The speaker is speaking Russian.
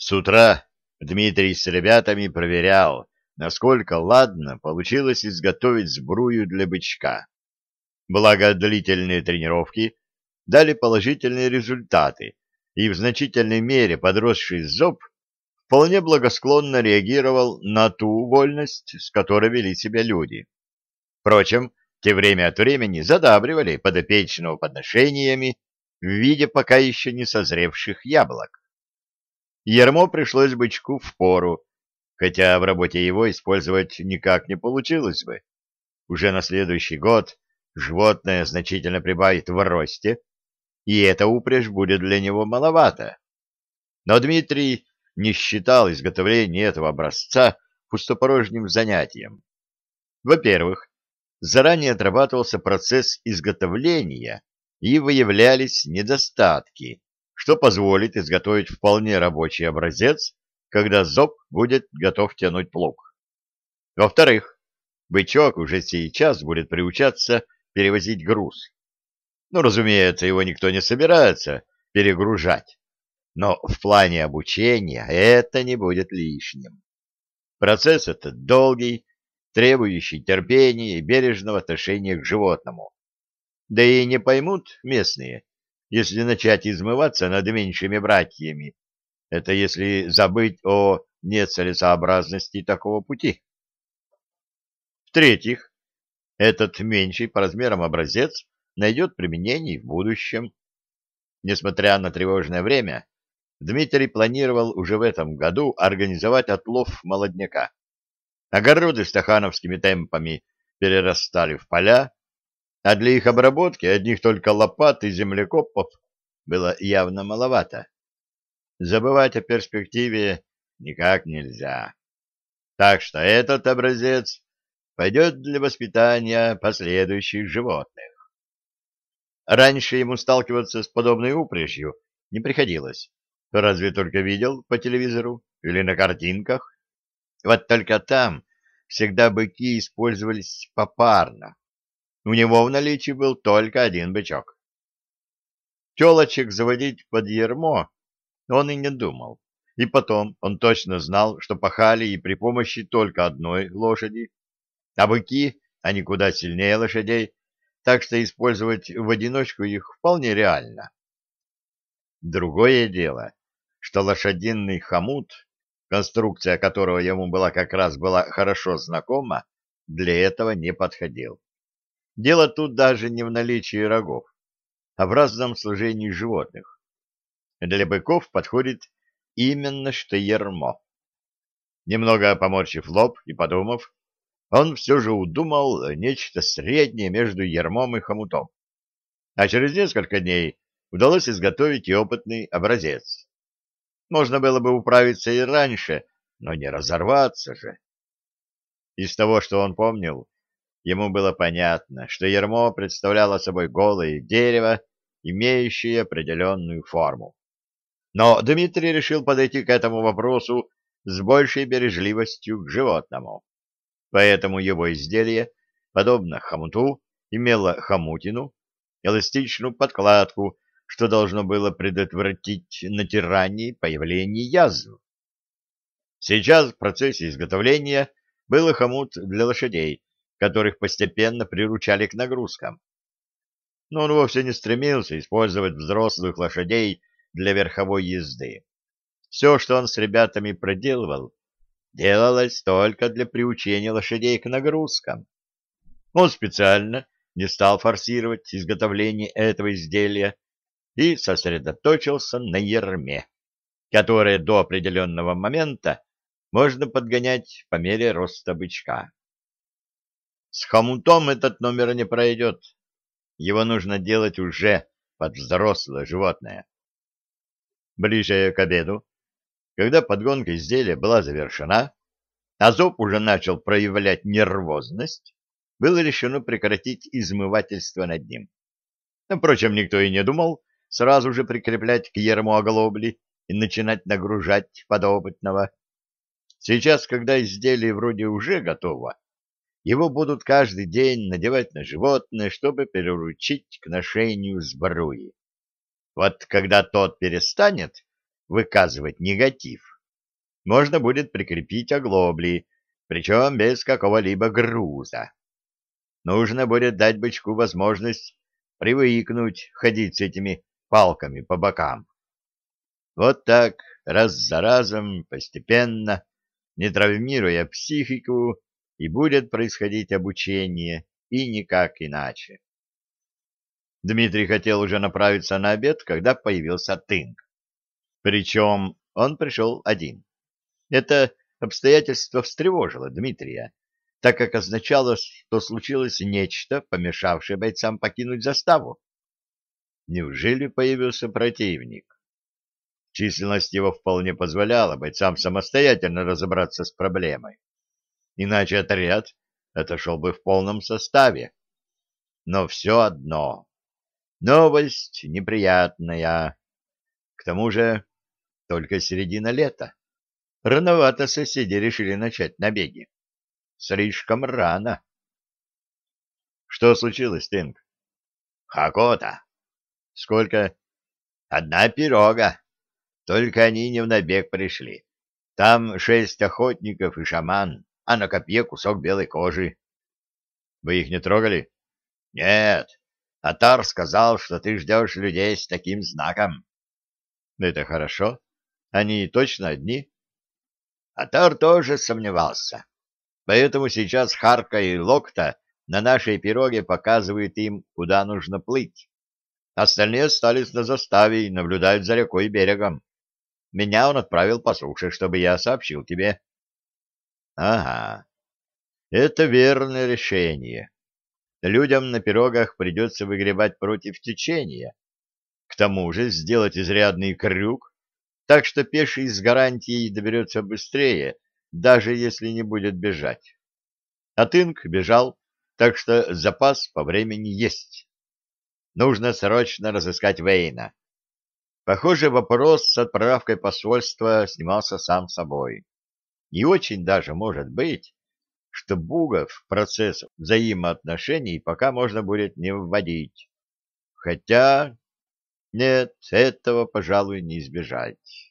С утра Дмитрий с ребятами проверял, насколько ладно получилось изготовить сбрую для бычка. Благо, длительные тренировки дали положительные результаты, и в значительной мере подросший зоб вполне благосклонно реагировал на ту вольность, с которой вели себя люди. Впрочем, те время от времени задабривали подопечного подношениями в виде пока еще не созревших яблок. Ермо пришлось бычку в пору, хотя в работе его использовать никак не получилось бы. Уже на следующий год животное значительно прибавит в росте, и эта упряжь будет для него маловато. Но Дмитрий не считал изготовление этого образца пустопорожним занятием. Во-первых, заранее отрабатывался процесс изготовления и выявлялись недостатки, что позволит изготовить вполне рабочий образец, когда зоб будет готов тянуть плуг. Во-вторых, бычок уже сейчас будет приучаться перевозить груз. Ну, разумеется, его никто не собирается перегружать, но в плане обучения это не будет лишним. Процесс этот долгий, требующий терпения и бережного отношения к животному. Да и не поймут местные, если начать измываться над меньшими братьями. Это если забыть о нецелесообразности такого пути. В-третьих, этот меньший по размерам образец найдет применение в будущем. Несмотря на тревожное время, Дмитрий планировал уже в этом году организовать отлов молодняка. Огороды стахановскими темпами перерастали в поля, а для их обработки одних только лопат и землекопов было явно маловато. Забывать о перспективе никак нельзя. Так что этот образец пойдет для воспитания последующих животных. Раньше ему сталкиваться с подобной упряжью не приходилось. Разве только видел по телевизору или на картинках. Вот только там всегда быки использовались попарно. У него в наличии был только один бычок. Телочек заводить под ермо он и не думал. И потом он точно знал, что пахали и при помощи только одной лошади. А быки, они куда сильнее лошадей, так что использовать в одиночку их вполне реально. Другое дело, что лошадиный хомут, конструкция которого ему была как раз была хорошо знакома, для этого не подходил. Дело тут даже не в наличии рогов, а в разном сложении животных. Для быков подходит именно что ермо. Немного поморщив лоб и подумав, он все же удумал нечто среднее между ермом и хомутом. А через несколько дней удалось изготовить и опытный образец. Можно было бы управиться и раньше, но не разорваться же. Из того, что он помнил, Ему было понятно, что ермо представляло собой голое дерево, имеющее определенную форму. Но Дмитрий решил подойти к этому вопросу с большей бережливостью к животному. Поэтому его изделие, подобно хомуту, имело хомутину, эластичную подкладку, что должно было предотвратить натирание появление язв. Сейчас в процессе изготовления был хомут для лошадей, которых постепенно приручали к нагрузкам. Но он вовсе не стремился использовать взрослых лошадей для верховой езды. Все, что он с ребятами проделывал, делалось только для приучения лошадей к нагрузкам. Он специально не стал форсировать изготовление этого изделия и сосредоточился на ерме, которое до определенного момента можно подгонять по мере роста бычка. С хомутом этот номер не пройдет. Его нужно делать уже под взрослое животное. Ближе к обеду, когда подгонка изделия была завершена, а зоб уже начал проявлять нервозность, было решено прекратить измывательство над ним. Впрочем, никто и не думал сразу же прикреплять к ерму оглобли и начинать нагружать подопытного. Сейчас, когда изделие вроде уже готово, его будут каждый день надевать на животное, чтобы переручить к ношению сбруи. Вот когда тот перестанет выказывать негатив, можно будет прикрепить оглобли, причем без какого-либо груза. Нужно будет дать бычку возможность привыкнуть ходить с этими палками по бокам. Вот так, раз за разом, постепенно, не травмируя психику, и будет происходить обучение, и никак иначе. Дмитрий хотел уже направиться на обед, когда появился Тынк. Причем он пришел один. Это обстоятельство встревожило Дмитрия, так как означало, что случилось нечто, помешавшее бойцам покинуть заставу. Неужели появился противник? Численность его вполне позволяла бойцам самостоятельно разобраться с проблемой. Иначе отряд отошел бы в полном составе. Но все одно. Новость неприятная. К тому же только середина лета. Рановато соседи решили начать набеги. Слишком рано. Что случилось, Тинг? Хакота. Сколько? Одна пирога. Только они не в набег пришли. Там шесть охотников и шаман, а на копье кусок белой кожи. Вы их не трогали? Нет. Атар сказал, что ты ждешь людей с таким знаком. Это хорошо. Они точно одни? Атар тоже сомневался. Поэтому сейчас Харка и Локта на нашей пироге показывают им, куда нужно плыть. Остальные остались на заставе и наблюдают за рекой и берегом. Меня он отправил по суше, чтобы я сообщил тебе. Ага. Это верное решение. Людям на пирогах придется выгребать против течения. К тому же сделать изрядный крюк, так что пеший с гарантией доберется быстрее, даже если не будет бежать. А Тынк бежал, так что запас по времени есть. Нужно срочно разыскать Вейна. Похоже, вопрос с отправкой посольства снимался сам собой. И очень даже может быть, что Бугов в процесс взаимоотношений пока можно будет не вводить. Хотя... Нет, этого, пожалуй, не избежать.